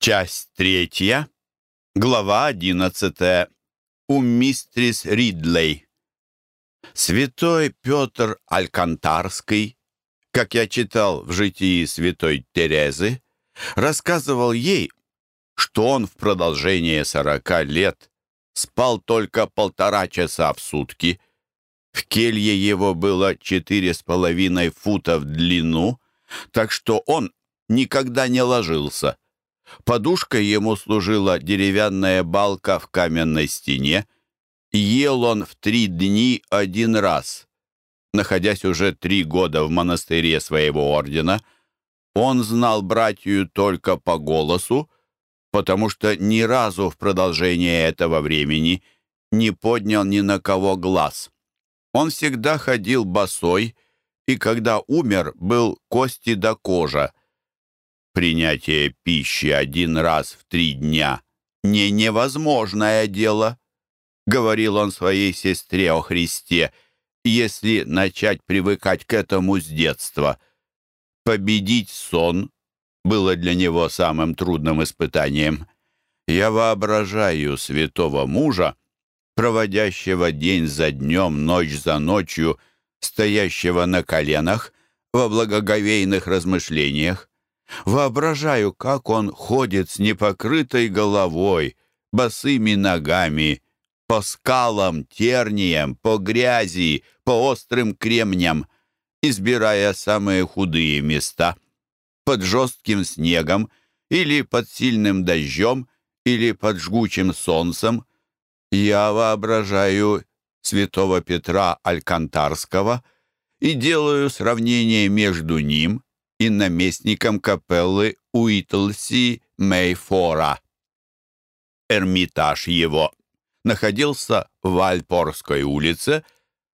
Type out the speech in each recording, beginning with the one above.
Часть третья, глава одиннадцатая. У мистрис Ридлей. Святой Петр Алькантарский, как я читал в житии святой Терезы, рассказывал ей, что он в продолжение сорока лет спал только полтора часа в сутки. В келье его было четыре с половиной фута в длину, так что он никогда не ложился. Подушкой ему служила деревянная балка в каменной стене. Ел он в три дни один раз. Находясь уже три года в монастыре своего ордена, он знал братью только по голосу, потому что ни разу в продолжение этого времени не поднял ни на кого глаз. Он всегда ходил босой, и когда умер, был кости до кожа. Принятие пищи один раз в три дня — не невозможное дело, — говорил он своей сестре о Христе, если начать привыкать к этому с детства. Победить сон было для него самым трудным испытанием. Я воображаю святого мужа, проводящего день за днем, ночь за ночью, стоящего на коленах во благоговейных размышлениях. Воображаю, как он ходит с непокрытой головой, босыми ногами, по скалам, терниям, по грязи, по острым кремням, избирая самые худые места — под жестким снегом или под сильным дождем или под жгучим солнцем. Я воображаю святого Петра Алькантарского и делаю сравнение между ним и наместником капеллы Уитлси Мейфора. Эрмитаж его находился в Альпорской улице,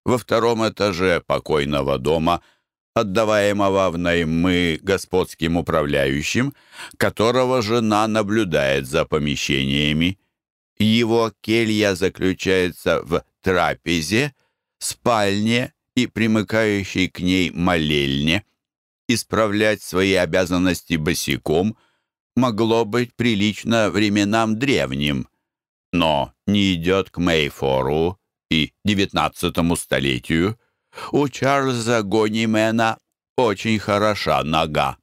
во втором этаже покойного дома – отдаваемого в наймы господским управляющим, которого жена наблюдает за помещениями. Его келья заключается в трапезе, спальне и примыкающей к ней молельне. Исправлять свои обязанности босиком могло быть прилично временам древним, но не идет к Мейфору и девятнадцатому столетию – у Чарльза Гонимена очень хороша нога.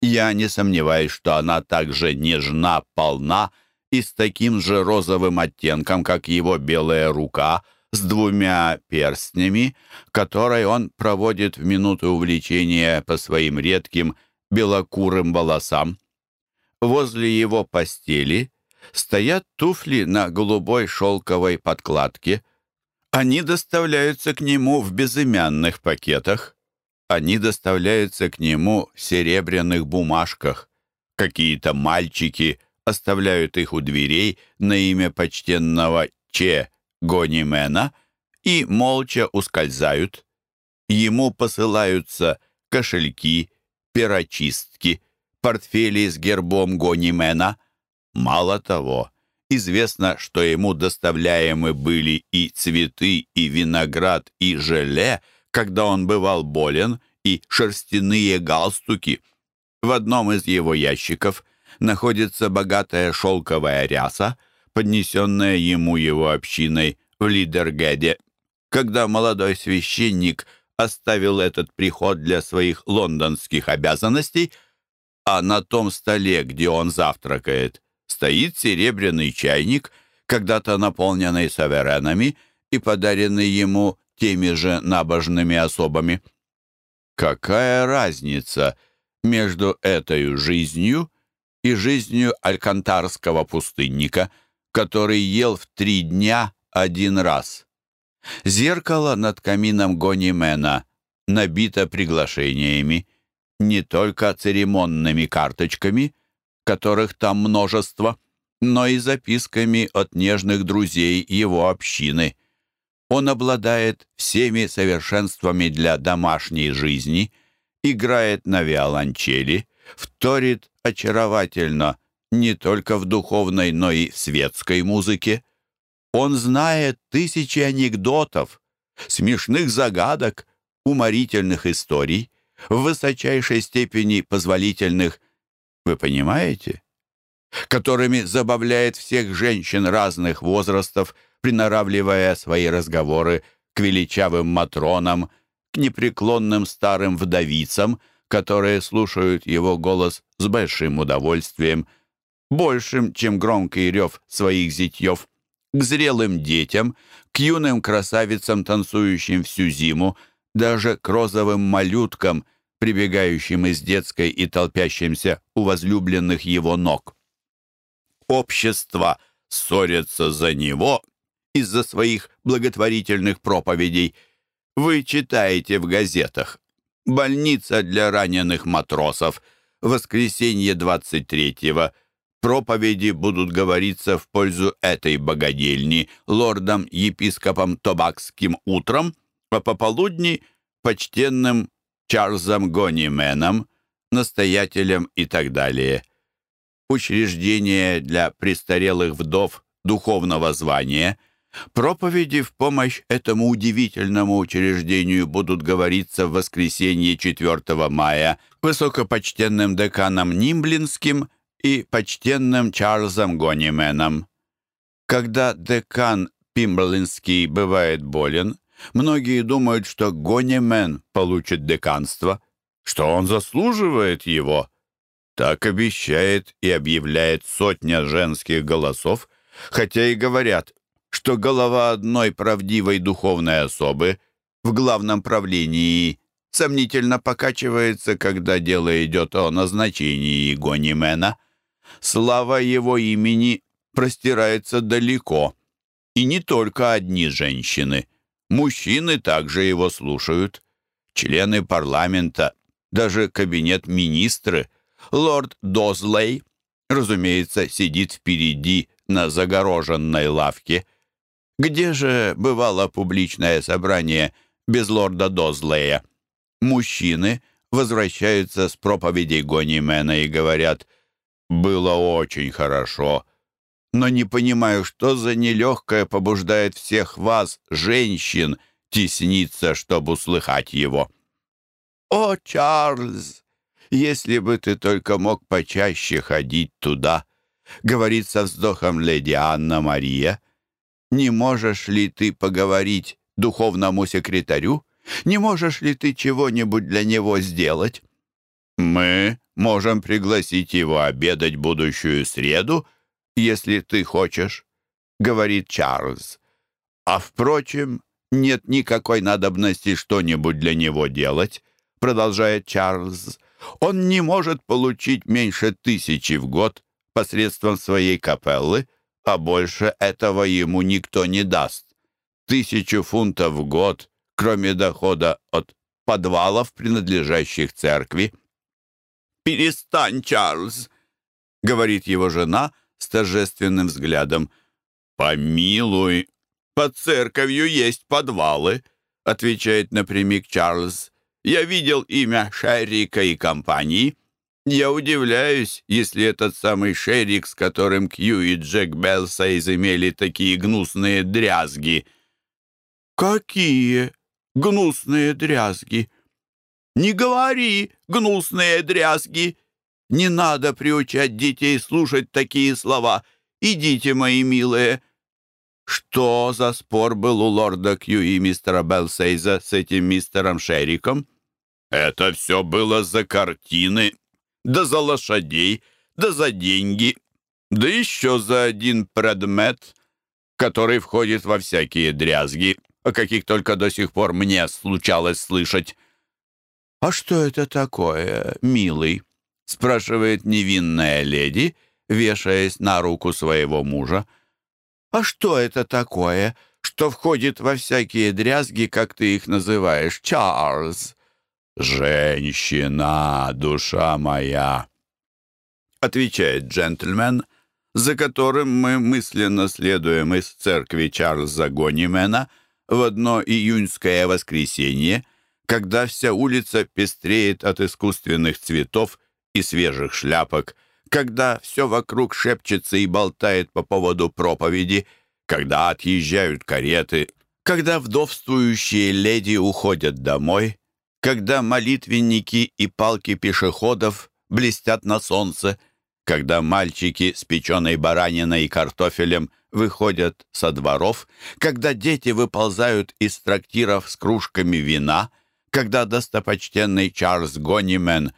Я не сомневаюсь, что она также нежна, полна и с таким же розовым оттенком, как его белая рука, с двумя перстнями, которой он проводит в минуты увлечения по своим редким белокурым волосам. Возле его постели стоят туфли на голубой шелковой подкладке — они доставляются к нему в безымянных пакетах. Они доставляются к нему в серебряных бумажках. Какие-то мальчики оставляют их у дверей на имя почтенного Че Гонимена и молча ускользают. Ему посылаются кошельки, перочистки, портфели с гербом Гонимена. Мало того, Известно, что ему доставляемы были и цветы, и виноград, и желе, когда он бывал болен, и шерстяные галстуки. В одном из его ящиков находится богатая шелковая ряса, поднесенная ему его общиной в Лидергеде. Когда молодой священник оставил этот приход для своих лондонских обязанностей, а на том столе, где он завтракает, стоит серебряный чайник, когда-то наполненный саверенами и подаренный ему теми же набожными особами. Какая разница между этой жизнью и жизнью алькантарского пустынника, который ел в три дня один раз? Зеркало над камином Гонимена набито приглашениями, не только церемонными карточками — которых там множество, но и записками от нежных друзей его общины. Он обладает всеми совершенствами для домашней жизни, играет на виолончели, вторит очаровательно не только в духовной, но и в светской музыке. Он знает тысячи анекдотов, смешных загадок, уморительных историй, в высочайшей степени позволительных вы понимаете? которыми забавляет всех женщин разных возрастов, приноравливая свои разговоры к величавым матронам, к непреклонным старым вдовицам, которые слушают его голос с большим удовольствием, большим, чем громкий рев своих зятьев, к зрелым детям, к юным красавицам, танцующим всю зиму, даже к розовым малюткам, прибегающим из детской и толпящимся у возлюбленных его ног. Общество ссорится за него из-за своих благотворительных проповедей. Вы читаете в газетах. Больница для раненых матросов. Воскресенье 23-го. Проповеди будут говориться в пользу этой богадельни лордом-епископом Тобакским утром, а пополудни — почтенным Чарльзом Гонименом, настоятелем и так далее. Учреждение для престарелых вдов духовного звания — Проповеди в помощь этому удивительному учреждению будут говориться в воскресенье 4 мая высокопочтенным деканом Нимблинским и почтенным Чарльзом Гонименом. Когда декан Пимблинский бывает болен, многие думают, что Гонимен получит деканство, что он заслуживает его. Так обещает и объявляет сотня женских голосов, хотя и говорят, что голова одной правдивой духовной особы в главном правлении сомнительно покачивается, когда дело идет о назначении Гонимена. Слава его имени простирается далеко, и не только одни женщины. Мужчины также его слушают. Члены парламента, даже кабинет министры, лорд Дозлей, разумеется, сидит впереди на загороженной лавке – где же бывало публичное собрание без лорда Дозлея? Мужчины возвращаются с проповедей Гонимена и говорят «Было очень хорошо, но не понимаю, что за нелегкое побуждает всех вас, женщин, тесниться, чтобы услыхать его». «О, Чарльз, если бы ты только мог почаще ходить туда», — говорит со вздохом леди Анна Мария, — не можешь ли ты поговорить духовному секретарю? Не можешь ли ты чего-нибудь для него сделать? Мы можем пригласить его обедать будущую среду, если ты хочешь, говорит Чарльз. А впрочем, нет никакой надобности что-нибудь для него делать, продолжает Чарльз. Он не может получить меньше тысячи в год посредством своей капеллы, а больше этого ему никто не даст. Тысячу фунтов в год, кроме дохода от подвалов, принадлежащих церкви. «Перестань, Чарльз!» — говорит его жена с торжественным взглядом. «Помилуй, под церковью есть подвалы», — отвечает напрямик Чарльз. «Я видел имя Шеррика и компании». Я удивляюсь, если этот самый Шерик, с которым Кью и Джек Белсейз имели такие гнусные дрязги. Какие гнусные дрязги? Не говори гнусные дрязги. Не надо приучать детей слушать такие слова. Идите, мои милые. Что за спор был у лорда Кью и мистера Белсейза с этим мистером Шериком? Это все было за картины, да за лошадей, да за деньги, да еще за один предмет, который входит во всякие дрязги, о каких только до сих пор мне случалось слышать. «А что это такое, милый?» — спрашивает невинная леди, вешаясь на руку своего мужа. «А что это такое, что входит во всякие дрязги, как ты их называешь, Чарльз?» «Женщина, душа моя!» Отвечает джентльмен, за которым мы мысленно следуем из церкви Чарльза Гонимена в одно июньское воскресенье, когда вся улица пестреет от искусственных цветов и свежих шляпок, когда все вокруг шепчется и болтает по поводу проповеди, когда отъезжают кареты, когда вдовствующие леди уходят домой — когда молитвенники и палки пешеходов блестят на солнце, когда мальчики с печеной бараниной и картофелем выходят со дворов, когда дети выползают из трактиров с кружками вина, когда достопочтенный Чарльз Гонимен,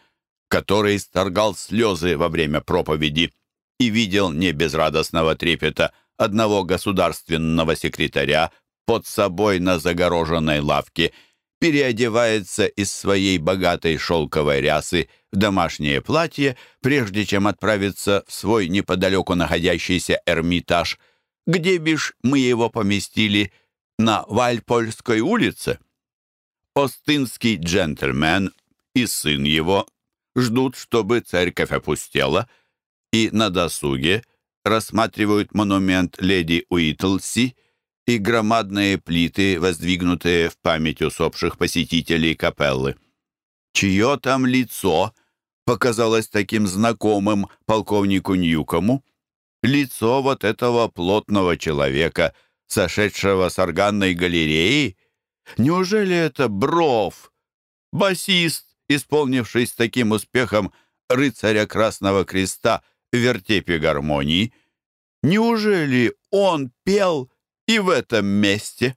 который исторгал слезы во время проповеди и видел не без радостного трепета одного государственного секретаря под собой на загороженной лавке, переодевается из своей богатой шелковой рясы в домашнее платье, прежде чем отправиться в свой неподалеку находящийся Эрмитаж, где бишь мы его поместили, на Вальпольской улице. Остинский джентльмен и сын его ждут, чтобы церковь опустела, и на досуге рассматривают монумент леди Уитлси и громадные плиты, воздвигнутые в память усопших посетителей капеллы. Чье там лицо показалось таким знакомым полковнику Ньюкому? Лицо вот этого плотного человека, сошедшего с органной галереи? Неужели это Бров, басист, исполнивший с таким успехом рыцаря Красного Креста в вертепе гармонии? Неужели он пел и в этом месте.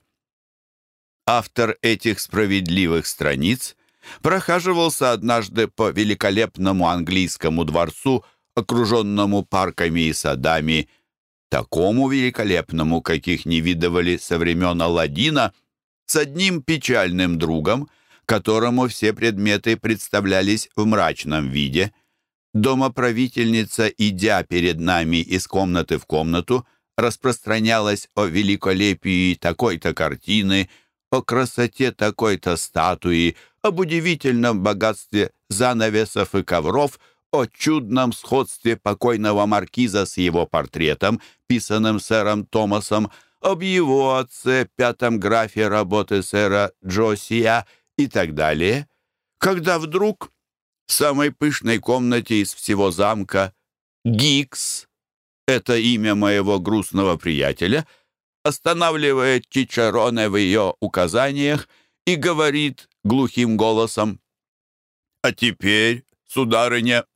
Автор этих справедливых страниц прохаживался однажды по великолепному английскому дворцу, окруженному парками и садами, такому великолепному, каких не видывали со времен Аладдина, с одним печальным другом, которому все предметы представлялись в мрачном виде. Домоправительница, идя перед нами из комнаты в комнату, распространялась о великолепии такой-то картины, о красоте такой-то статуи, об удивительном богатстве занавесов и ковров, о чудном сходстве покойного маркиза с его портретом, писанным сэром Томасом, об его отце, пятом графе работы сэра Джосия и так далее, когда вдруг в самой пышной комнате из всего замка Гикс это имя моего грустного приятеля, останавливает Чичароне в ее указаниях и говорит глухим голосом, «А теперь, сударыня,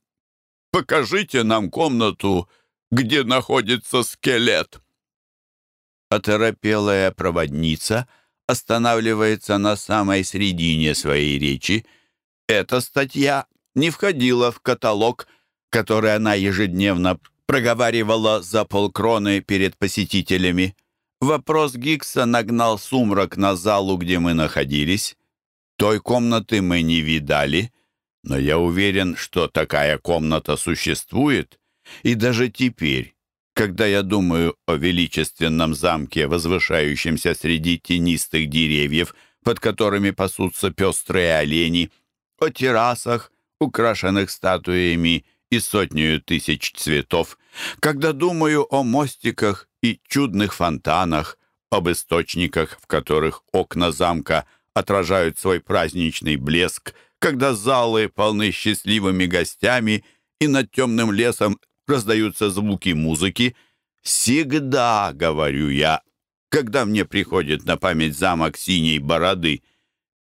покажите нам комнату, где находится скелет». Оторопелая проводница останавливается на самой середине своей речи. Эта статья не входила в каталог, который она ежедневно проговаривала за полкроны перед посетителями. Вопрос Гикса нагнал сумрак на залу, где мы находились. Той комнаты мы не видали, но я уверен, что такая комната существует, и даже теперь, когда я думаю о величественном замке, возвышающемся среди тенистых деревьев, под которыми пасутся пестрые олени, о террасах, украшенных статуями и сотню тысяч цветов, когда думаю о мостиках и чудных фонтанах, об источниках, в которых окна замка отражают свой праздничный блеск, когда залы полны счастливыми гостями и над темным лесом раздаются звуки музыки, всегда, говорю я, когда мне приходит на память замок синей бороды,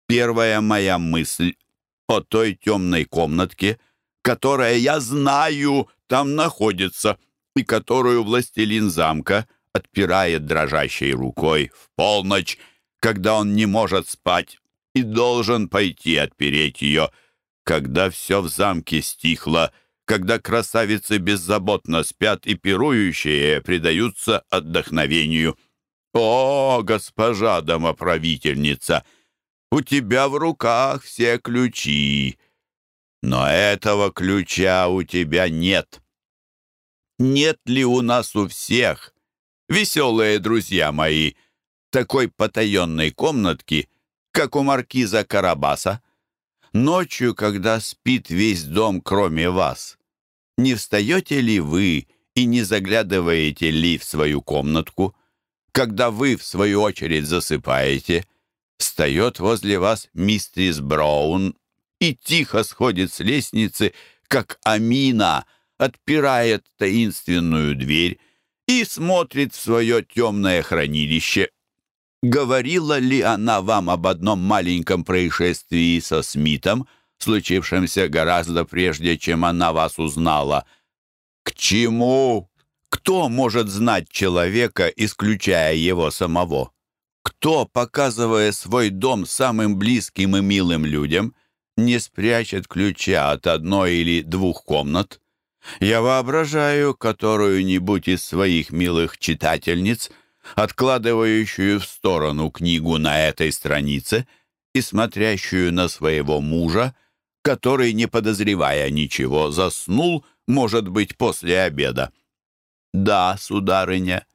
первая моя мысль о той темной комнатке — которая, я знаю, там находится, и которую властелин замка отпирает дрожащей рукой в полночь, когда он не может спать и должен пойти отпереть ее, когда все в замке стихло, когда красавицы беззаботно спят и пирующие предаются отдохновению. О, госпожа домоправительница, у тебя в руках все ключи, но этого ключа у тебя нет. Нет ли у нас у всех, веселые друзья мои, такой потаенной комнатки, как у маркиза Карабаса? Ночью, когда спит весь дом, кроме вас, не встаете ли вы и не заглядываете ли в свою комнатку? Когда вы, в свою очередь, засыпаете, встает возле вас мистерис Браун и тихо сходит с лестницы, как Амина отпирает таинственную дверь и смотрит в свое темное хранилище. Говорила ли она вам об одном маленьком происшествии со Смитом, случившемся гораздо прежде, чем она вас узнала? К чему? Кто может знать человека, исключая его самого? Кто, показывая свой дом самым близким и милым людям, не спрячет ключа от одной или двух комнат? Я воображаю которую-нибудь из своих милых читательниц, откладывающую в сторону книгу на этой странице и смотрящую на своего мужа, который, не подозревая ничего, заснул, может быть, после обеда. Да, сударыня,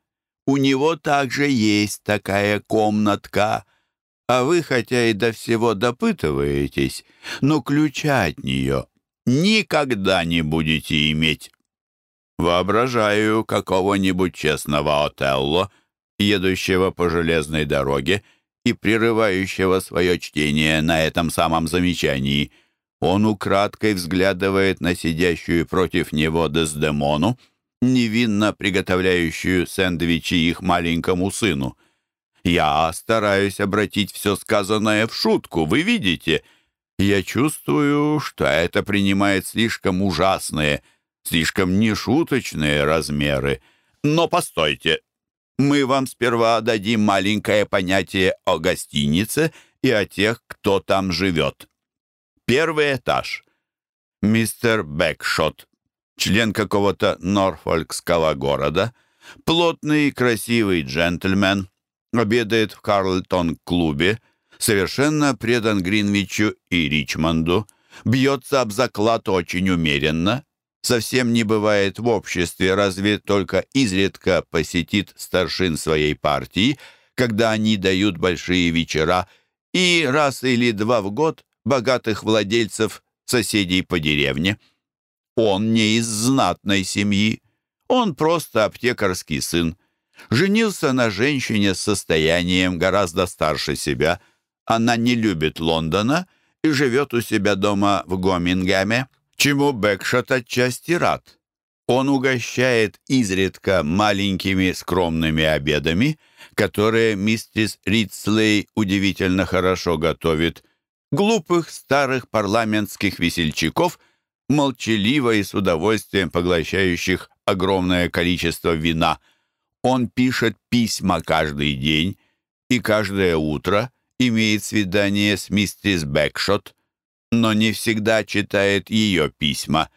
у него также есть такая комнатка, а вы, хотя и до всего допытываетесь, но ключа от нее никогда не будете иметь. Воображаю какого-нибудь честного Отелло, едущего по железной дороге и прерывающего свое чтение на этом самом замечании. Он украдкой взглядывает на сидящую против него Дездемону, невинно приготовляющую сэндвичи их маленькому сыну. Я стараюсь обратить все сказанное в шутку, вы видите — я чувствую, что это принимает слишком ужасные, слишком нешуточные размеры. Но постойте, мы вам сперва дадим маленькое понятие о гостинице и о тех, кто там живет. Первый этаж. Мистер Бэкшот, член какого-то норфолкского города, плотный и красивый джентльмен, обедает в Карлтон-клубе, совершенно предан Гринвичу и Ричмонду, бьется об заклад очень умеренно, совсем не бывает в обществе, разве только изредка посетит старшин своей партии, когда они дают большие вечера, и раз или два в год богатых владельцев, соседей по деревне. Он не из знатной семьи, он просто аптекарский сын. Женился на женщине с состоянием гораздо старше себя – она не любит Лондона и живет у себя дома в Гомингеме, чему Бэкшот отчасти рад. Он угощает изредка маленькими скромными обедами, которые миссис Ридслей удивительно хорошо готовит, глупых старых парламентских весельчаков, молчаливо и с удовольствием поглощающих огромное количество вина. Он пишет письма каждый день и каждое утро – имеет свидание с миссис Бэкшот, но не всегда читает ее письма.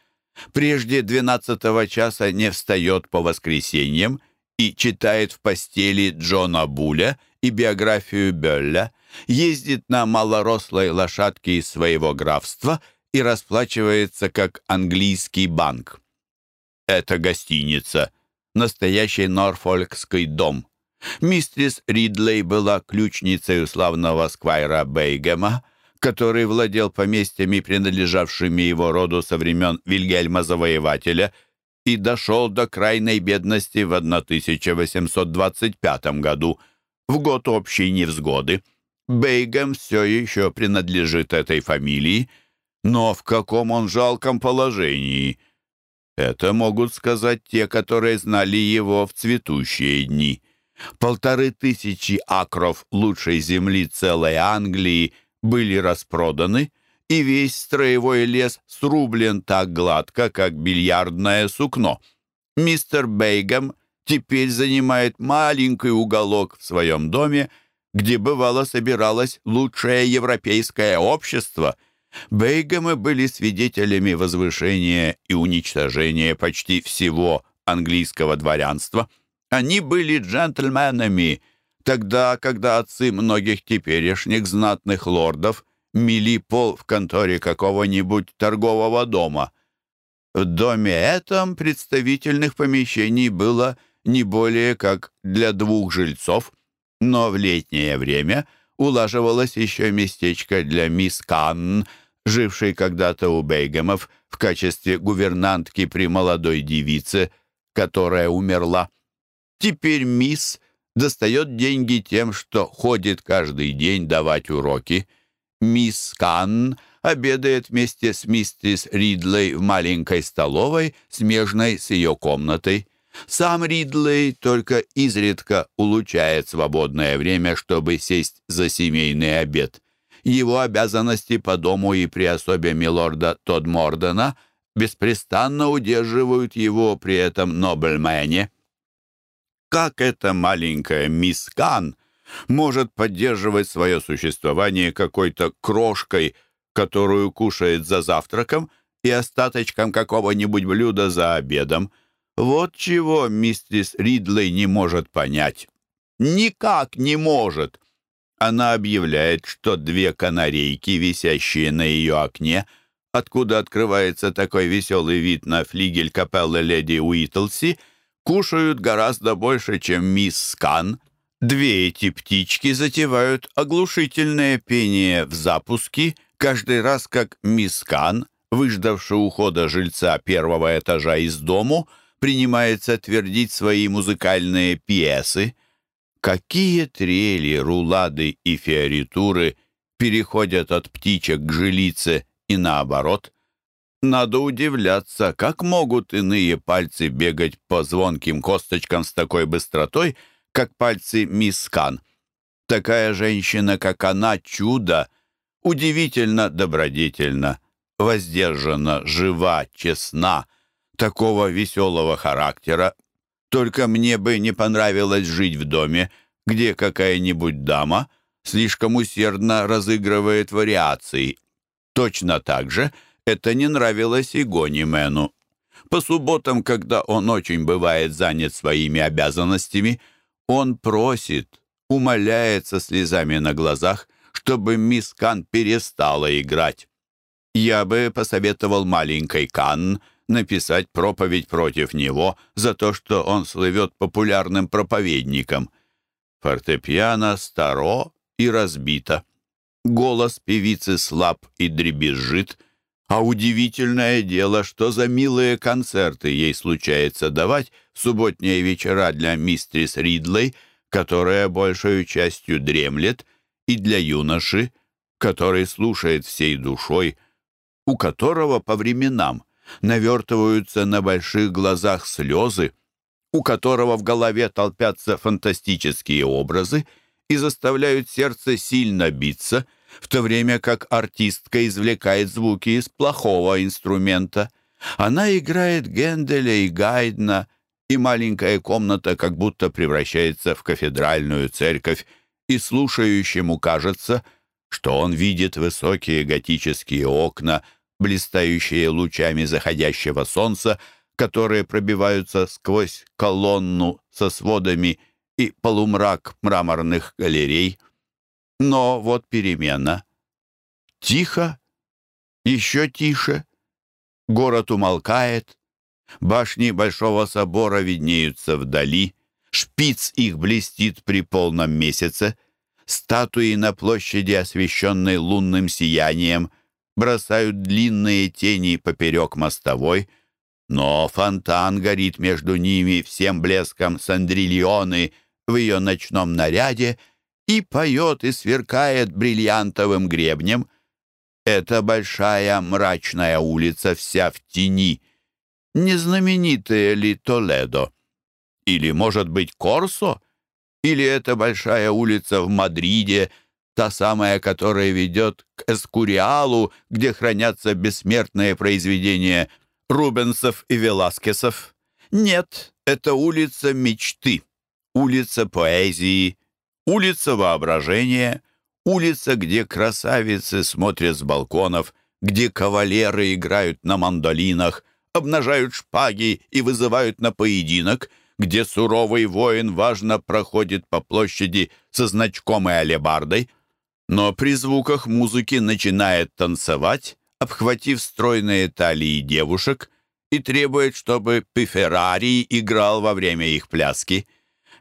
Прежде двенадцатого часа не встает по воскресеньям и читает в постели Джона Буля и биографию Бёлля, ездит на малорослой лошадке из своего графства и расплачивается как английский банк. Это гостиница, настоящий норфолкский дом. Мистрис Ридлей была ключницей у славного сквайра Бейгема, который владел поместьями, принадлежавшими его роду со времен Вильгельма Завоевателя, и дошел до крайней бедности в 1825 году, в год общей невзгоды. Бейгем все еще принадлежит этой фамилии, но в каком он жалком положении? Это могут сказать те, которые знали его в цветущие дни. Полторы тысячи акров лучшей земли целой Англии были распроданы, и весь строевой лес срублен так гладко, как бильярдное сукно. Мистер Бейгам теперь занимает маленький уголок в своем доме, где бывало собиралось лучшее европейское общество. Бейгамы были свидетелями возвышения и уничтожения почти всего английского дворянства – они были джентльменами, тогда, когда отцы многих теперешних знатных лордов мели пол в конторе какого-нибудь торгового дома. В доме этом представительных помещений было не более как для двух жильцов, но в летнее время улаживалось еще местечко для мисс Канн, жившей когда-то у Бейгемов в качестве гувернантки при молодой девице, которая умерла. Теперь мисс достает деньги тем, что ходит каждый день давать уроки. Мисс Канн обедает вместе с миссис Ридлей в маленькой столовой, смежной с ее комнатой. Сам Ридлей только изредка улучшает свободное время, чтобы сесть за семейный обед. Его обязанности по дому и при особе милорда Тодмордена беспрестанно удерживают его при этом нобельмене. Как эта маленькая мисс Кан может поддерживать свое существование какой-то крошкой, которую кушает за завтраком, и остаточком какого-нибудь блюда за обедом? Вот чего миссис Ридлей не может понять. Никак не может. Она объявляет, что две канарейки, висящие на ее окне, откуда открывается такой веселый вид на флигель капеллы леди Уитлси, кушают гораздо больше, чем мисс Скан. Две эти птички затевают оглушительное пение в запуске каждый раз, как мисс Скан, выждавшая ухода жильца первого этажа из дому, принимается твердить свои музыкальные пьесы. Какие трели, рулады и фиоритуры переходят от птичек к жилице и наоборот. Надо удивляться, как могут иные пальцы бегать по звонким косточкам с такой быстротой, как пальцы мисс Кан. Такая женщина, как она, чудо, удивительно добродетельна, воздержана, жива, честна, такого веселого характера. Только мне бы не понравилось жить в доме, где какая-нибудь дама слишком усердно разыгрывает вариации. Точно так же это не нравилось и Гонимену. По субботам, когда он очень бывает занят своими обязанностями, он просит, умоляет со слезами на глазах, чтобы мисс Кан перестала играть. Я бы посоветовал маленькой Кан написать проповедь против него за то, что он слывет популярным проповедником. Фортепиано старо и разбито. Голос певицы слаб и дребезжит, а удивительное дело, что за милые концерты ей случается давать в субботние вечера для мистерис Ридлей, которая большую частью дремлет, и для юноши, который слушает всей душой, у которого по временам навертываются на больших глазах слезы, у которого в голове толпятся фантастические образы и заставляют сердце сильно биться, в то время как артистка извлекает звуки из плохого инструмента. Она играет Генделя и Гайдна, и маленькая комната как будто превращается в кафедральную церковь, и слушающему кажется, что он видит высокие готические окна, блистающие лучами заходящего солнца, которые пробиваются сквозь колонну со сводами и полумрак мраморных галерей. Но вот перемена. Тихо, еще тише. Город умолкает. Башни Большого собора виднеются вдали. Шпиц их блестит при полном месяце. Статуи на площади, освещенной лунным сиянием, бросают длинные тени поперек мостовой, но фонтан горит между ними всем блеском сандрильоны в ее ночном наряде и поет и сверкает бриллиантовым гребнем. Это большая мрачная улица вся в тени. Не знаменитая ли Толедо? Или, может быть, Корсо? Или это большая улица в Мадриде, та самая, которая ведет к Эскуриалу, где хранятся бессмертные произведения Рубенсов и Веласкесов? Нет, это улица мечты, улица поэзии, улица воображения, улица, где красавицы смотрят с балконов, где кавалеры играют на мандолинах, обнажают шпаги и вызывают на поединок, где суровый воин важно проходит по площади со значком и алебардой, но при звуках музыки начинает танцевать, обхватив стройные талии девушек, и требует, чтобы Пиферарий играл во время их пляски.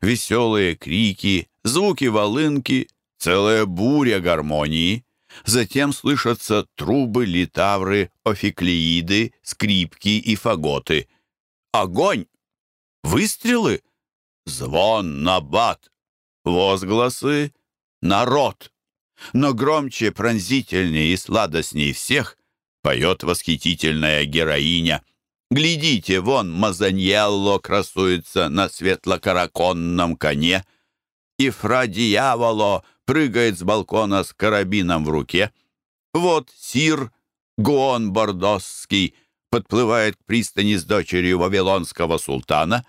Веселые крики, звуки волынки, целая буря гармонии. Затем слышатся трубы, литавры, офиклеиды, скрипки и фаготы. Огонь! Выстрелы? Звон, набат. Возгласы? Народ. Но громче, пронзительнее и сладостней всех поет восхитительная героиня. Глядите, вон Мазаньелло красуется на светло-караконном коне, и фра Дьяволо прыгает с балкона с карабином в руке. Вот сир Гуон Бордосский подплывает к пристани с дочерью вавилонского султана,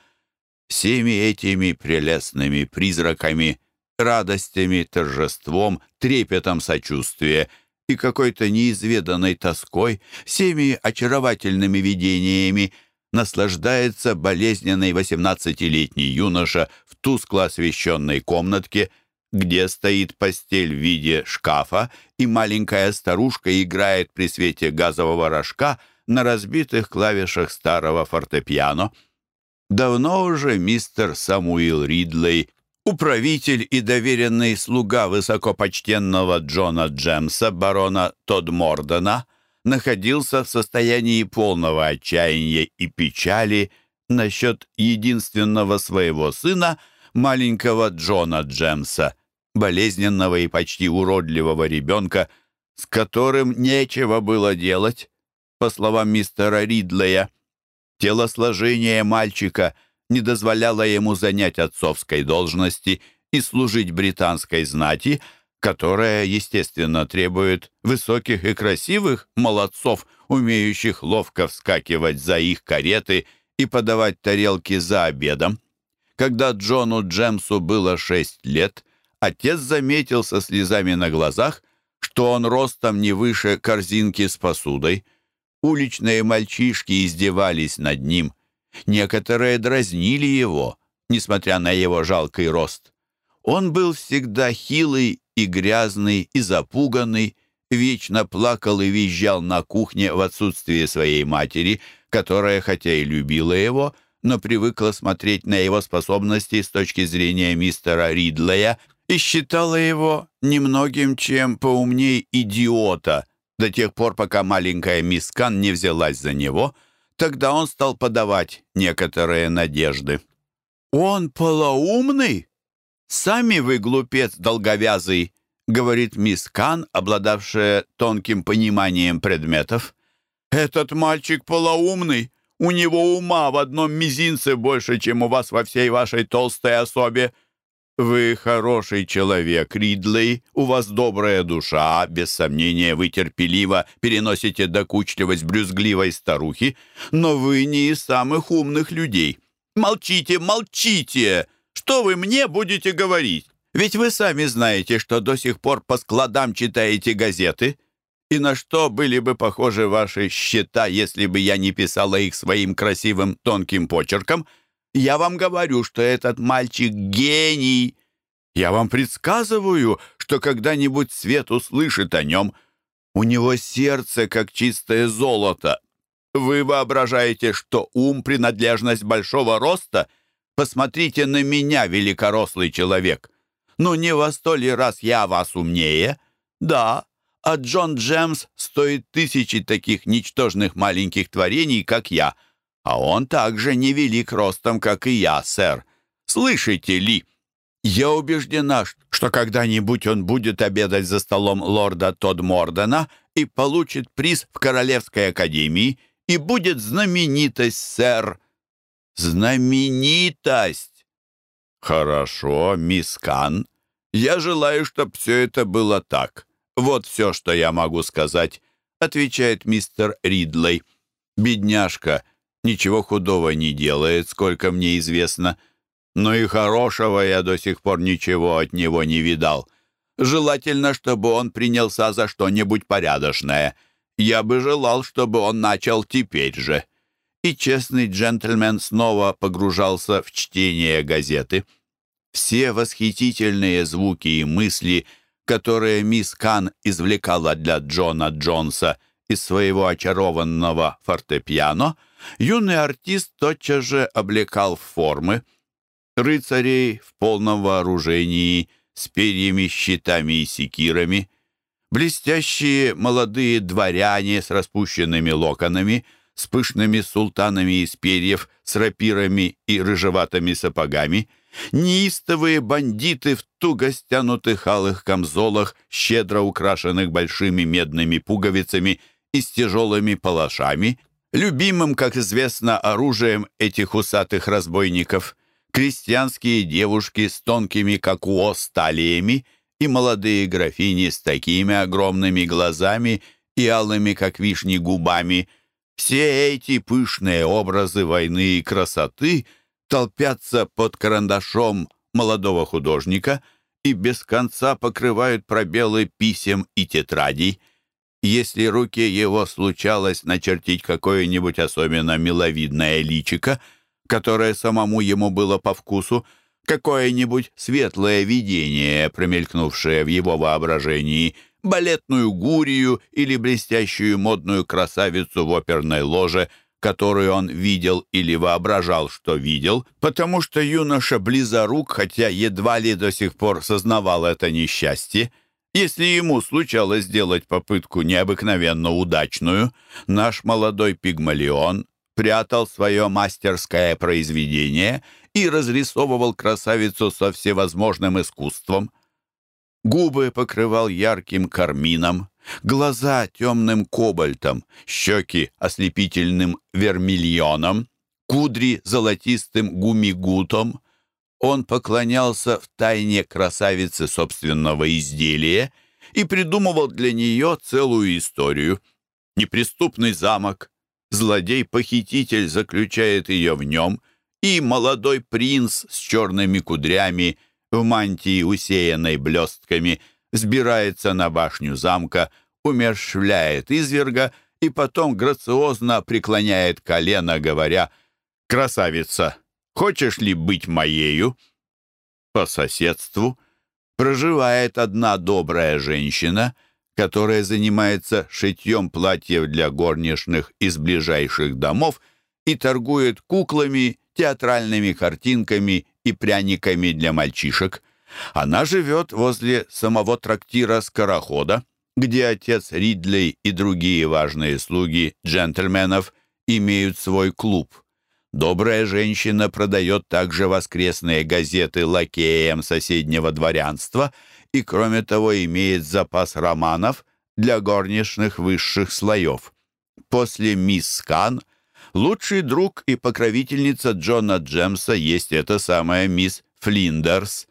всеми этими прелестными призраками, радостями, торжеством, трепетом сочувствия и какой-то неизведанной тоской, всеми очаровательными видениями наслаждается болезненный восемнадцатилетний юноша в тускло освещенной комнатке, где стоит постель в виде шкафа, и маленькая старушка играет при свете газового рожка на разбитых клавишах старого фортепиано. Давно уже мистер Самуил Ридлей, управитель и доверенный слуга высокопочтенного Джона Джемса, барона Тодмордена, находился в состоянии полного отчаяния и печали насчет единственного своего сына, маленького Джона Джемса, болезненного и почти уродливого ребенка, с которым нечего было делать. По словам мистера Ридлея, телосложение мальчика не дозволяло ему занять отцовской должности и служить британской знати, которая, естественно, требует высоких и красивых молодцов, умеющих ловко вскакивать за их кареты и подавать тарелки за обедом. Когда Джону Джемсу было шесть лет, отец заметил со слезами на глазах, что он ростом не выше корзинки с посудой. Уличные мальчишки издевались над ним. Некоторые дразнили его, несмотря на его жалкий рост. Он был всегда хилый и грязный, и запуганный, вечно плакал и визжал на кухне в отсутствие своей матери, которая, хотя и любила его, но привыкла смотреть на его способности с точки зрения мистера Ридлея и считала его немногим чем поумней идиота до тех пор, пока маленькая мисс Кан не взялась за него, тогда он стал подавать некоторые надежды. «Он полоумный?» «Сами вы, глупец долговязый», — говорит мисс Кан, обладавшая тонким пониманием предметов. «Этот мальчик полоумный. У него ума в одном мизинце больше, чем у вас во всей вашей толстой особе. Вы хороший человек, Ридлей, у вас добрая душа, без сомнения, вы терпеливо переносите докучливость брюзгливой старухи, но вы не из самых умных людей. Молчите, молчите!» Что вы мне будете говорить? Ведь вы сами знаете, что до сих пор по складам читаете газеты. И на что были бы похожи ваши счета, если бы я не писала их своим красивым тонким почерком? Я вам говорю, что этот мальчик гений. Я вам предсказываю, что когда-нибудь свет услышит о нем. У него сердце, как чистое золото. Вы воображаете, что ум — принадлежность большого роста — Посмотрите на меня, великорослый человек. Ну, не во сто ли раз я вас умнее? Да, а Джон Джемс стоит тысячи таких ничтожных маленьких творений, как я. А он также невелик ростом, как и я, сэр. Слышите ли? Я убеждена, что когда-нибудь он будет обедать за столом лорда Тодмордена и получит приз в Королевской академии и будет знаменитость, сэр. Знаменитость! Хорошо, мисс Кан. Я желаю, чтобы все это было так. Вот все, что я могу сказать, отвечает мистер Ридлей. Бедняжка ничего худого не делает, сколько мне известно. Но и хорошего я до сих пор ничего от него не видал. Желательно, чтобы он принялся за что-нибудь порядочное. Я бы желал, чтобы он начал теперь же и честный джентльмен снова погружался в чтение газеты. Все восхитительные звуки и мысли, которые мисс Кан извлекала для Джона Джонса из своего очарованного фортепиано, юный артист тотчас же облекал в формы. Рыцарей в полном вооружении, с перьями, щитами и секирами, блестящие молодые дворяне с распущенными локонами — с пышными султанами из перьев, с рапирами и рыжеватыми сапогами, неистовые бандиты в туго стянутых алых камзолах, щедро украшенных большими медными пуговицами и с тяжелыми палашами, любимым, как известно, оружием этих усатых разбойников, крестьянские девушки с тонкими, как у талиями и молодые графини с такими огромными глазами и алыми, как вишни, губами — Все эти пышные образы войны и красоты толпятся под карандашом молодого художника и без конца покрывают пробелы писем и тетрадей. Если руке его случалось начертить какое-нибудь особенно миловидное личико, которое самому ему было по вкусу, какое-нибудь светлое видение, промелькнувшее в его воображении, балетную гурию или блестящую модную красавицу в оперной ложе, которую он видел или воображал, что видел, потому что юноша близорук, хотя едва ли до сих пор сознавал это несчастье, если ему случалось сделать попытку необыкновенно удачную, наш молодой пигмалион прятал свое мастерское произведение и разрисовывал красавицу со всевозможным искусством. Губы покрывал ярким кармином, глаза темным кобальтом, щеки ослепительным вермильоном, кудри золотистым гумигутом, он поклонялся в тайне красавице собственного изделия и придумывал для нее целую историю. Неприступный замок, злодей-похититель заключает ее в нем, и молодой принц с черными кудрями в мантии, усеянной блестками, сбирается на башню замка, умершвляет изверга и потом грациозно преклоняет колено, говоря «Красавица, Хочешь ли быть моею?» По соседству проживает одна добрая женщина, которая занимается шитьем платьев для горничных из ближайших домов и торгует куклами, театральными картинками и пряниками для мальчишек. Она живет возле самого трактира «Скорохода», где отец Ридлей и другие важные слуги джентльменов имеют свой клуб. Добрая женщина продает также воскресные газеты лакеям соседнего дворянства и, кроме того, имеет запас романов для горничных высших слоев. После «Мисс Скан» лучший друг и покровительница Джона Джемса есть эта самая мисс Флиндерс.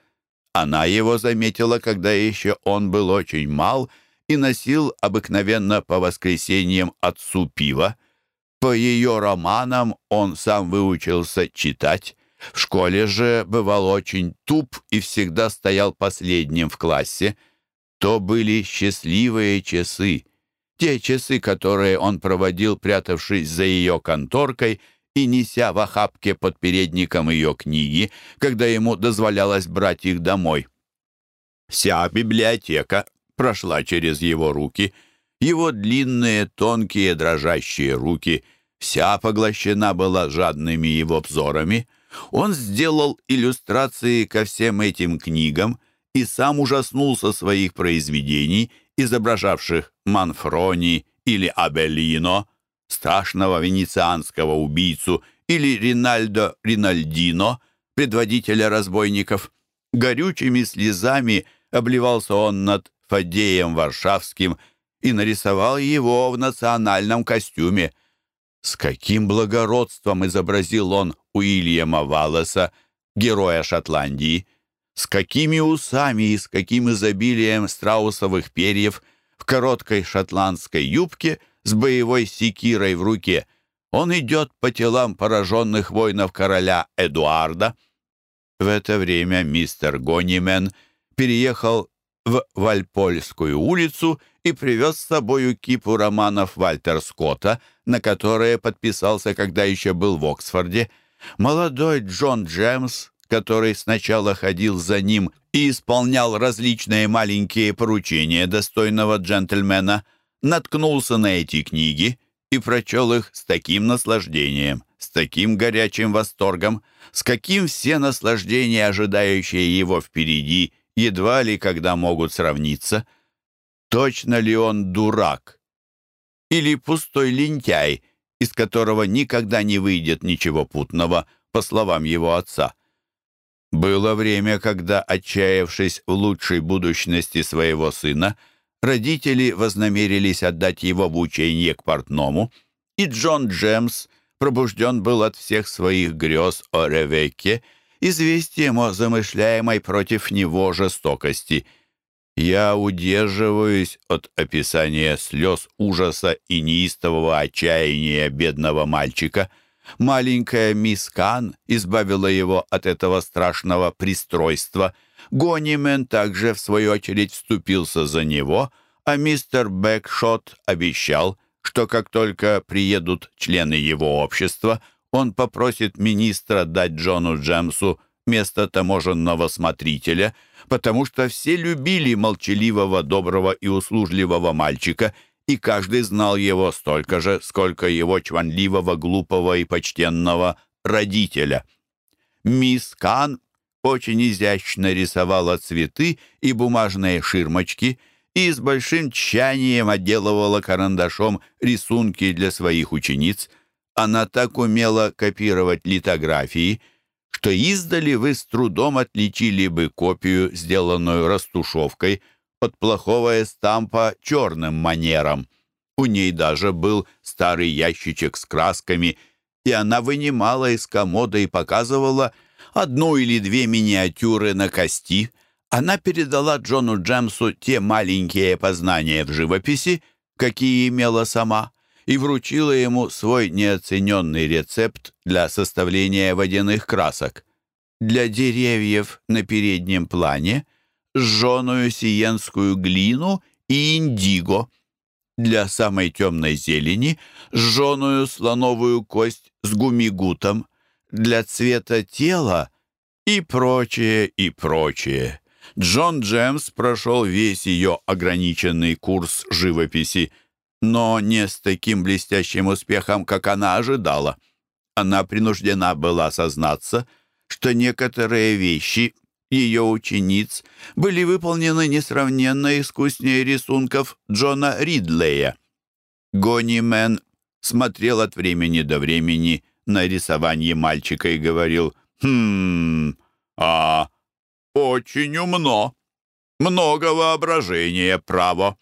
Она его заметила, когда еще он был очень мал и носил обыкновенно по воскресеньям отцу пива. По ее романам он сам выучился читать. В школе же бывал очень туп и всегда стоял последним в классе. То были счастливые часы. Те часы, которые он проводил, прятавшись за ее конторкой и неся в охапке под передником ее книги, когда ему дозволялось брать их домой. Вся библиотека прошла через его руки — его длинные, тонкие, дрожащие руки вся поглощена была жадными его взорами. Он сделал иллюстрации ко всем этим книгам и сам ужаснулся своих произведений, изображавших Манфрони или Абелино, страшного венецианского убийцу, или Ринальдо Ринальдино, предводителя разбойников. Горючими слезами обливался он над Фадеем Варшавским и нарисовал его в национальном костюме. С каким благородством изобразил он Уильяма Валлеса, героя Шотландии, с какими усами и с каким изобилием страусовых перьев в короткой шотландской юбке с боевой секирой в руке. Он идет по телам пораженных воинов короля Эдуарда. В это время мистер Гонимен переехал в Вальпольскую улицу и привез с собою кипу романов Вальтер Скотта, на которые подписался, когда еще был в Оксфорде. Молодой Джон Джемс, который сначала ходил за ним и исполнял различные маленькие поручения достойного джентльмена, наткнулся на эти книги и прочел их с таким наслаждением, с таким горячим восторгом, с каким все наслаждения, ожидающие его впереди, едва ли когда могут сравниться. Точно ли он дурак? Или пустой лентяй, из которого никогда не выйдет ничего путного, по словам его отца? Было время, когда, отчаявшись в лучшей будущности своего сына, родители вознамерились отдать его в учение к портному, и Джон Джемс пробужден был от всех своих грез о Ревекке, известием о замышляемой против него жестокости. Я удерживаюсь от описания слез ужаса и неистового отчаяния бедного мальчика. Маленькая мисс Кан избавила его от этого страшного пристройства. Гонимен также, в свою очередь, вступился за него, а мистер Бэкшот обещал, что как только приедут члены его общества, он попросит министра дать Джону Джемсу место таможенного смотрителя, потому что все любили молчаливого, доброго и услужливого мальчика, и каждый знал его столько же, сколько его чванливого, глупого и почтенного родителя. Мисс Кан очень изящно рисовала цветы и бумажные ширмочки и с большим тщанием отделывала карандашом рисунки для своих учениц. Она так умела копировать литографии — что издали вы с трудом отличили бы копию, сделанную растушевкой, от плохого эстампа черным манером. У ней даже был старый ящичек с красками, и она вынимала из комода и показывала одну или две миниатюры на кости. Она передала Джону Джемсу те маленькие познания в живописи, какие имела сама и вручила ему свой неоцененный рецепт для составления водяных красок. Для деревьев на переднем плане сжженную сиенскую глину и индиго. Для самой темной зелени сжженную слоновую кость с гумигутом. Для цвета тела и прочее, и прочее. Джон Джемс прошел весь ее ограниченный курс живописи – но не с таким блестящим успехом, как она ожидала. Она принуждена была сознаться, что некоторые вещи ее учениц были выполнены несравненно искуснее рисунков Джона Ридлея. Гонимен смотрел от времени до времени на рисование мальчика и говорил «Хм, а, очень умно, много воображения, право».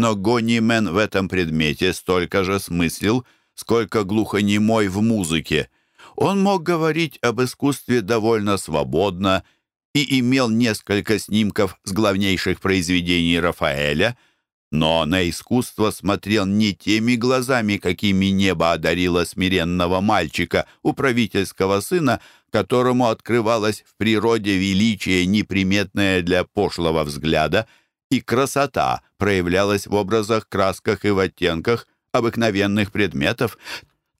Но Гонимен в этом предмете столько же смыслил, сколько глухонемой в музыке. Он мог говорить об искусстве довольно свободно и имел несколько снимков с главнейших произведений Рафаэля, но на искусство смотрел не теми глазами, какими небо одарило смиренного мальчика, управительского сына, которому открывалось в природе величие, неприметное для пошлого взгляда — и красота проявлялась в образах, красках и в оттенках обыкновенных предметов,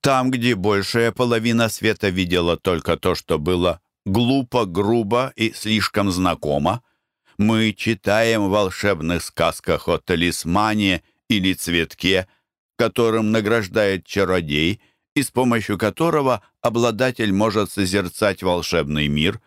там, где большая половина света видела только то, что было глупо, грубо и слишком знакомо, мы читаем в волшебных сказках о талисмане или цветке, которым награждает чародей, и с помощью которого обладатель может созерцать волшебный мир.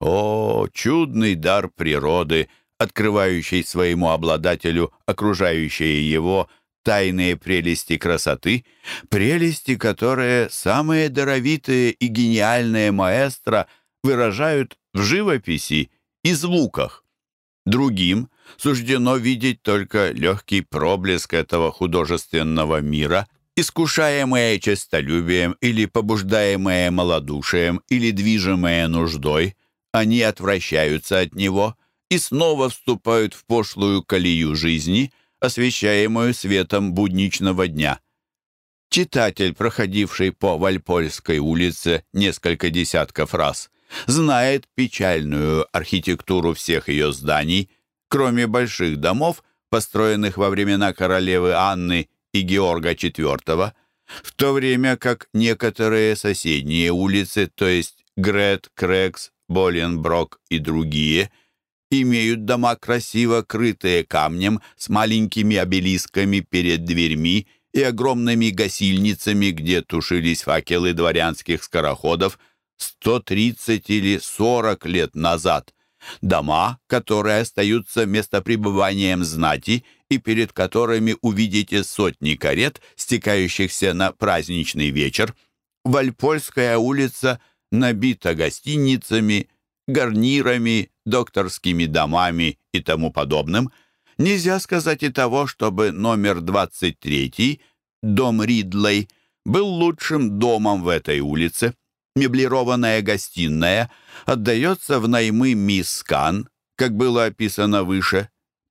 О, чудный дар природы — открывающей своему обладателю окружающие его тайные прелести красоты, прелести, которые самые даровитые и гениальные маэстро выражают в живописи и звуках. Другим суждено видеть только легкий проблеск этого художественного мира, искушаемое честолюбием или побуждаемое малодушием или движимое нуждой, они отвращаются от него – и снова вступают в пошлую колею жизни, освещаемую светом будничного дня. Читатель, проходивший по Вальпольской улице несколько десятков раз, знает печальную архитектуру всех ее зданий, кроме больших домов, построенных во времена королевы Анны и Георга IV, в то время как некоторые соседние улицы, то есть Грет, Крекс, Боленброк и другие – имеют дома красиво крытые камнем с маленькими обелисками перед дверьми и огромными гасильницами, где тушились факелы дворянских скороходов 130 или 40 лет назад. Дома, которые остаются местопребыванием знати и перед которыми увидите сотни карет, стекающихся на праздничный вечер. Вальпольская улица набита гостиницами, гарнирами, докторскими домами и тому подобным, нельзя сказать и того, чтобы номер 23, дом Ридлей, был лучшим домом в этой улице. Меблированная гостиная отдается в наймы мисс Кан, как было описано выше.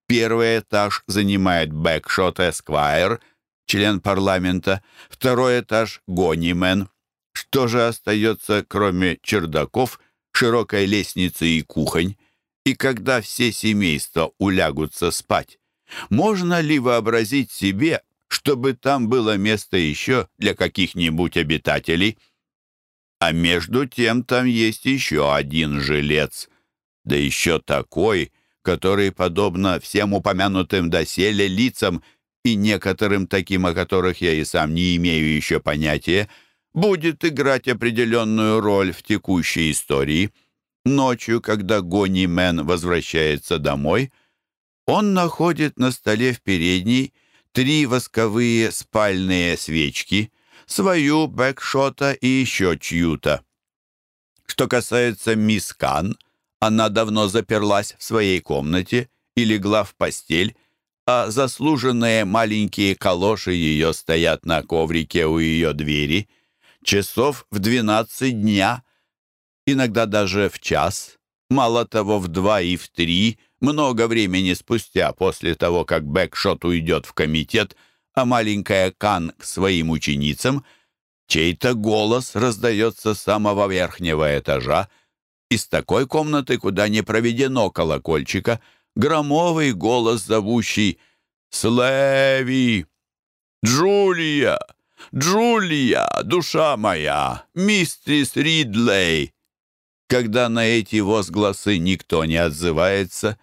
Первый этаж занимает Бэкшот Эсквайр, член парламента, второй этаж — Гонимен. Что же остается, кроме чердаков, широкой лестницы и кухонь? И когда все семейства улягутся спать, можно ли вообразить себе, чтобы там было место еще для каких-нибудь обитателей? А между тем там есть еще один жилец, да еще такой, который, подобно всем упомянутым доселе лицам и некоторым таким, о которых я и сам не имею еще понятия, будет играть определенную роль в текущей истории. Ночью, когда Гонимэн возвращается домой, он находит на столе в передней три восковые спальные свечки, свою, Бэгшота и еще чью-то. Что касается мисс Кан, она давно заперлась в своей комнате и легла в постель, а заслуженные маленькие калоши ее стоят на коврике у ее двери. Часов в двенадцать дня, иногда даже в час, мало того, в два и в три, много времени спустя, после того, как Бэкшот уйдет в комитет, а маленькая Кан к своим ученицам, чей-то голос раздается с самого верхнего этажа, из такой комнаты, куда не проведено колокольчика, громовый голос, зовущий «Слэви! Джулия! Джулия, душа моя! Мистрис Ридлей!» Когда на эти возгласы никто не отзывается,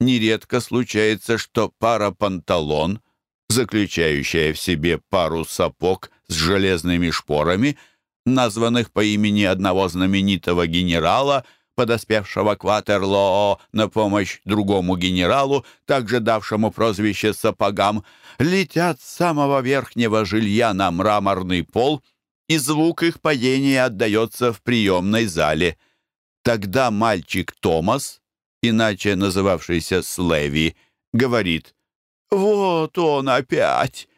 нередко случается, что пара панталон, заключающая в себе пару сапог с железными шпорами — названных по имени одного знаменитого генерала, подоспевшего к Ватерлоо на помощь другому генералу, также давшему прозвище «Сапогам», летят с самого верхнего жилья на мраморный пол, и звук их падения отдается в приемной зале. Тогда мальчик Томас, иначе называвшийся Слеви, говорит «Вот он опять!»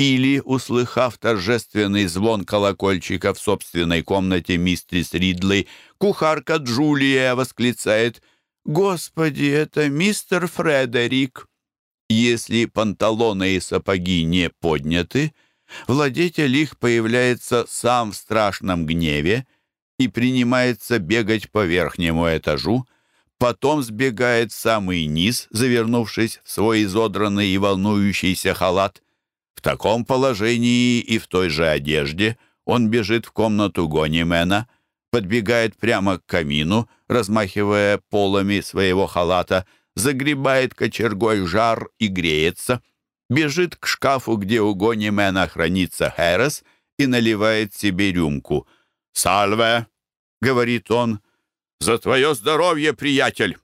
Или, услыхав торжественный звон колокольчика в собственной комнате мистрис Ридли, кухарка Джулия восклицает «Господи, это мистер Фредерик!» Если панталоны и сапоги не подняты, владетель их появляется сам в страшном гневе и принимается бегать по верхнему этажу, потом сбегает в самый низ, завернувшись в свой изодранный и волнующийся халат, в таком положении и в той же одежде он бежит в комнату Гонимена, подбегает прямо к камину, размахивая полами своего халата, загребает кочергой жар и греется, бежит к шкафу, где у Гонимена хранится Хэрес, и наливает себе рюмку. «Сальве!» — говорит он. «За твое здоровье, приятель!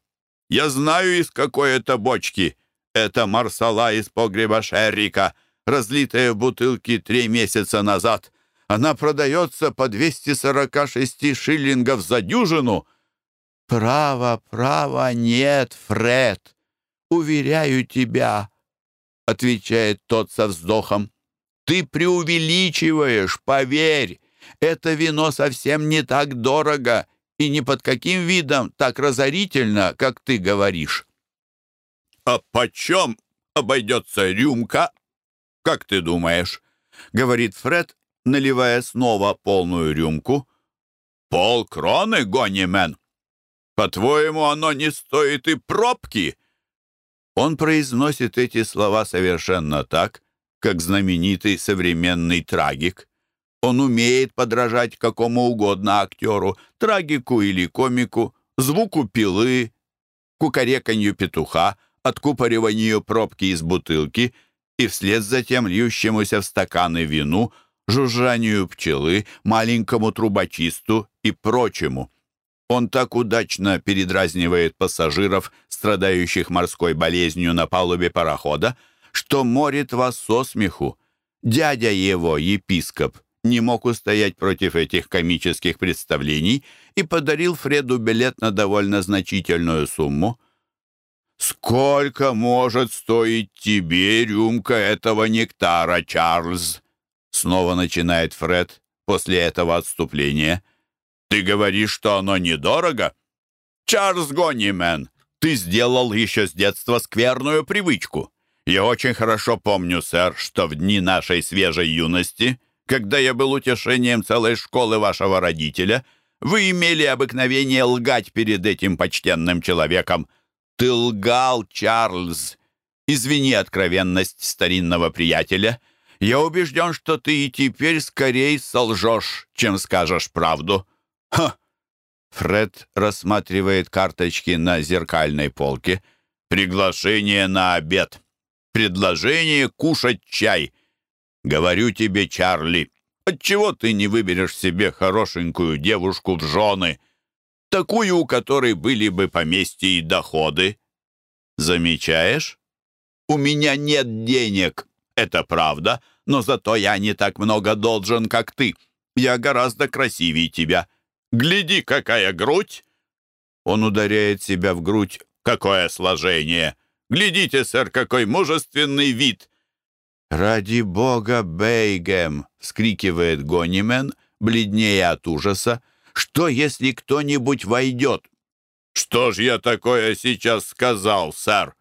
Я знаю, из какой это бочки. Это марсала из погреба Шеррика разлитая в бутылке три месяца назад. Она продается по 246 шиллингов за дюжину. «Право, право, нет, Фред, уверяю тебя», — отвечает тот со вздохом. «Ты преувеличиваешь, поверь, это вино совсем не так дорого и ни под каким видом так разорительно, как ты говоришь». «А почем обойдется рюмка?» «Как ты думаешь?» — говорит Фред, наливая снова полную рюмку. «Пол кроны, Гонимен? По-твоему, оно не стоит и пробки?» Он произносит эти слова совершенно так, как знаменитый современный трагик. Он умеет подражать какому угодно актеру, трагику или комику, звуку пилы, кукареканью петуха, откупориванию пробки из бутылки — и вслед за тем льющемуся в стаканы вину, жужжанию пчелы, маленькому трубочисту и прочему. Он так удачно передразнивает пассажиров, страдающих морской болезнью на палубе парохода, что морит вас со смеху. Дядя его, епископ, не мог устоять против этих комических представлений и подарил Фреду билет на довольно значительную сумму. «Сколько может стоить тебе рюмка этого нектара, Чарльз?» Снова начинает Фред после этого отступления. «Ты говоришь, что оно недорого?» «Чарльз Гонимен, ты сделал еще с детства скверную привычку. Я очень хорошо помню, сэр, что в дни нашей свежей юности, когда я был утешением целой школы вашего родителя, вы имели обыкновение лгать перед этим почтенным человеком. Ты лгал, Чарльз. Извини откровенность старинного приятеля. Я убежден, что ты и теперь скорее солжешь, чем скажешь правду. Ха! Фред рассматривает карточки на зеркальной полке. Приглашение на обед. Предложение кушать чай. Говорю тебе, Чарли, отчего ты не выберешь себе хорошенькую девушку в жены? Такую, у которой были бы поместье и доходы. Замечаешь? У меня нет денег, это правда, но зато я не так много должен, как ты. Я гораздо красивее тебя. Гляди, какая грудь!» Он ударяет себя в грудь. «Какое сложение! Глядите, сэр, какой мужественный вид!» «Ради бога, Бейгем!» — вскрикивает Гонимен, бледнее от ужаса. «Что, если кто-нибудь войдет?» «Что ж я такое сейчас сказал, сэр?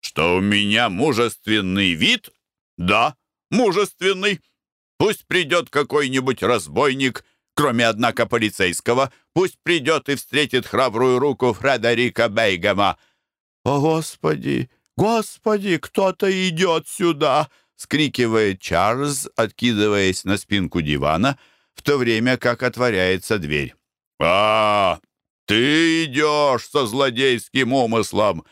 Что у меня мужественный вид? Да, мужественный. Пусть придет какой-нибудь разбойник, кроме, однако, полицейского. Пусть придет и встретит храбрую руку Фредерика Бейгема. «О, Господи! Господи, кто-то идет сюда!» — скрикивает Чарльз, откидываясь на спинку дивана, в то время как отворяется дверь. «А, ты идешь со злодейским умыслом!»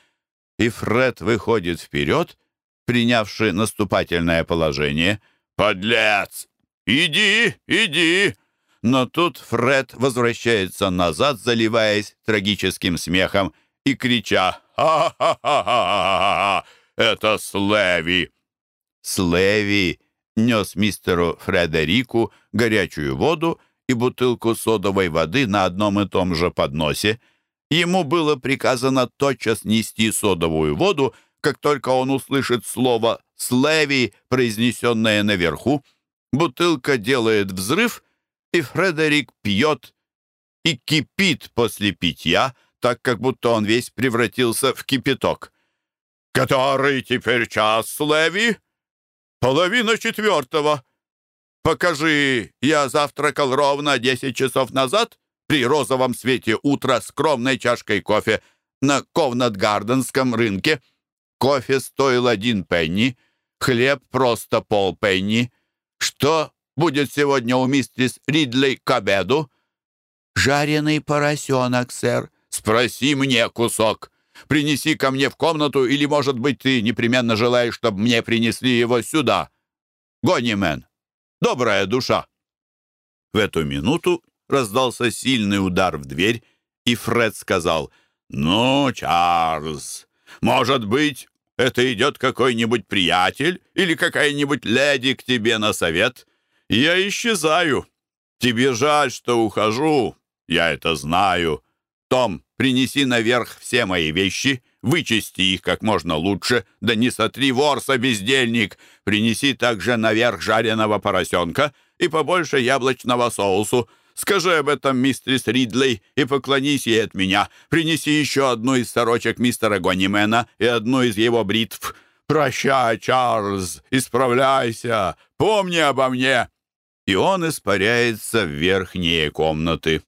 И Фред выходит вперед, принявший наступательное положение. «Подлец! Иди, иди!» Но тут Фред возвращается назад, заливаясь трагическим смехом и крича «Ха-ха-ха-ха! Это Слеви!» Слеви нес мистеру Фредерику горячую воду и бутылку содовой воды на одном и том же подносе. Ему было приказано тотчас нести содовую воду, как только он услышит слово «слеви», произнесенное наверху. Бутылка делает взрыв — и Фредерик пьет и кипит после питья, так как будто он весь превратился в кипяток. «Который теперь час, Леви?» «Половина четвертого. Покажи, я завтракал ровно десять часов назад при розовом свете утра скромной чашкой кофе на Ковнат-Гарденском рынке. Кофе стоил один пенни, хлеб просто полпенни. Что будет сегодня у мистерис Ридлей к обеду?» «Жареный поросенок, сэр». «Спроси мне кусок. Принеси ко мне в комнату, или, может быть, ты непременно желаешь, чтобы мне принесли его сюда. Гонимен, добрая душа». В эту минуту раздался сильный удар в дверь, и Фред сказал, «Ну, Чарльз, может быть, это идет какой-нибудь приятель или какая-нибудь леди к тебе на совет?» Я исчезаю. Тебе жаль, что ухожу. Я это знаю. Том, принеси наверх все мои вещи, вычисти их как можно лучше, да не сотри ворса, бездельник. Принеси также наверх жареного поросенка и побольше яблочного соусу. Скажи об этом мистерис Ридлей и поклонись ей от меня. Принеси еще одну из сорочек мистера Гонимена и одну из его бритв. Прощай, Чарльз, исправляйся, помни обо мне и он испаряется в верхние комнаты.